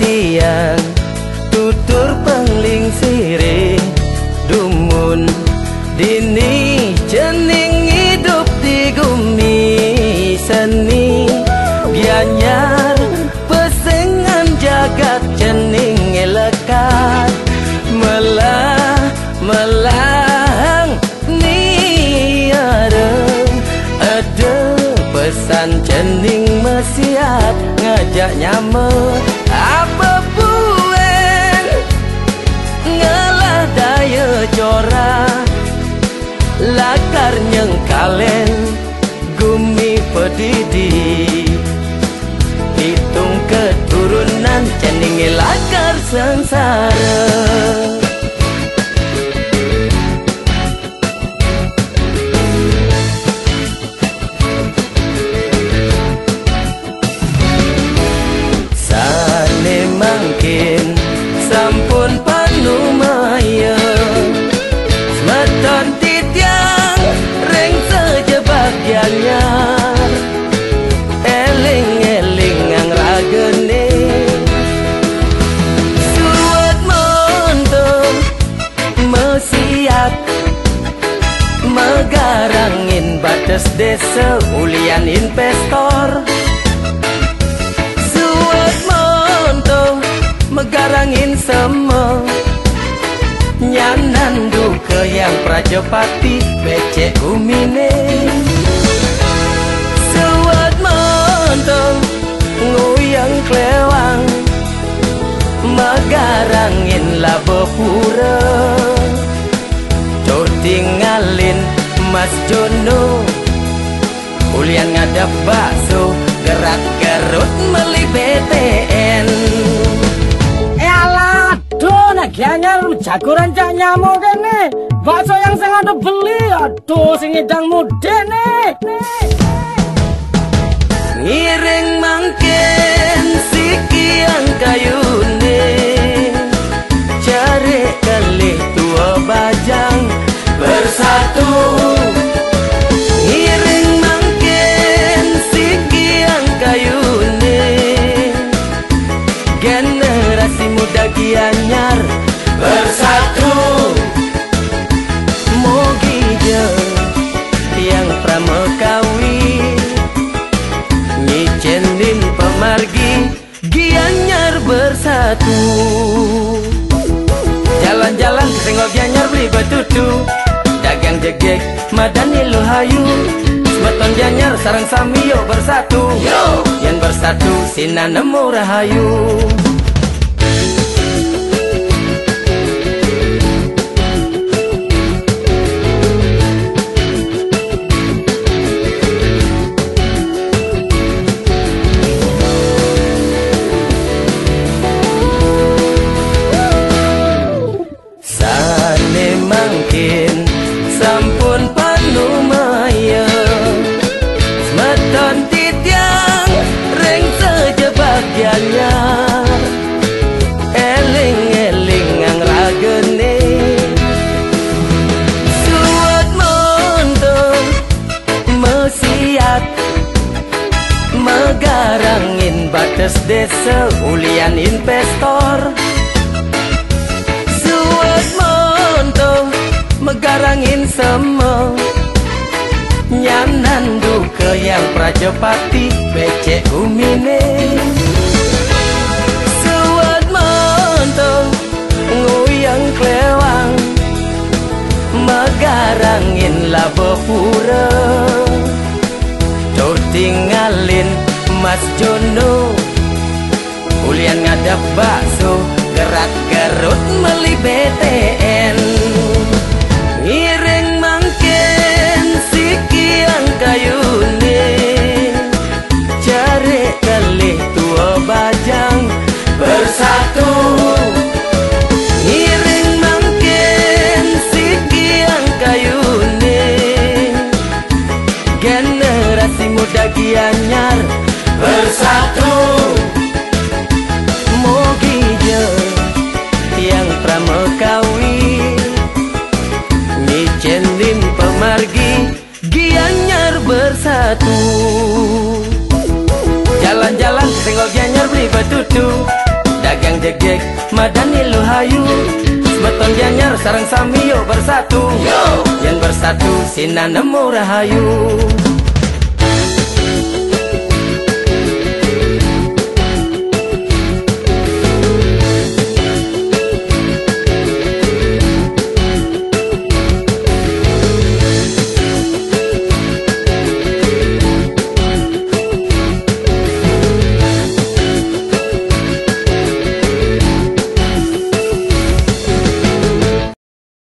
tiang tutur paling sirih, dumun dini jening hidup di gumi seni. Biar pesengan jagat jening lekat. Melah melang niareng ada pesan jening mesiat ngajak nyamuk. Sengsara Batas desa ulian investor. Suat monto megarangin semua. Nyanan duke yang prajopati becek umine. Suat monto nguyang klewang. Megarangin labo pura. Tinggalin Mas Jono Ulian ngadap bakso Gerak gerut meli Eh alah Aduh nek ganyar jagoran cak nyamuk kene. Bakso yang saya ada beli Aduh sing ngidang mude nih Ngiring bersatu Jalan-jalan kesenggol gianyar beli batutu dagang jegek madani lo hayu. Semeton janyar sarang sami yo bersatu. Yo! Yang bersatu sina nemu rahayu mangkin. Sampun panumaya Semeton titiang reng sejebak janyar Eling-eling ang ragene. Suat montong mesiat. Megarangin batas desa ulian investor megarangin semua. Nyanan duke yang prajopati becek umine Suat montong nguyang klewang. Megarangin labo pura. Tuh tinggalin Mas Jono. Ulian ngadap bakso Gerak gerut meli BTN Generasi muda gianyar bersatu. Mogi je yang pramekawi Nyicenin pemargi gianyar bersatu. Jalan-jalan senggol gianyar beli batutu Dagang jegek madani lo Semeton gianyar sarang sami yo bersatu. Yo. Yang bersatu sinan nemu rahayu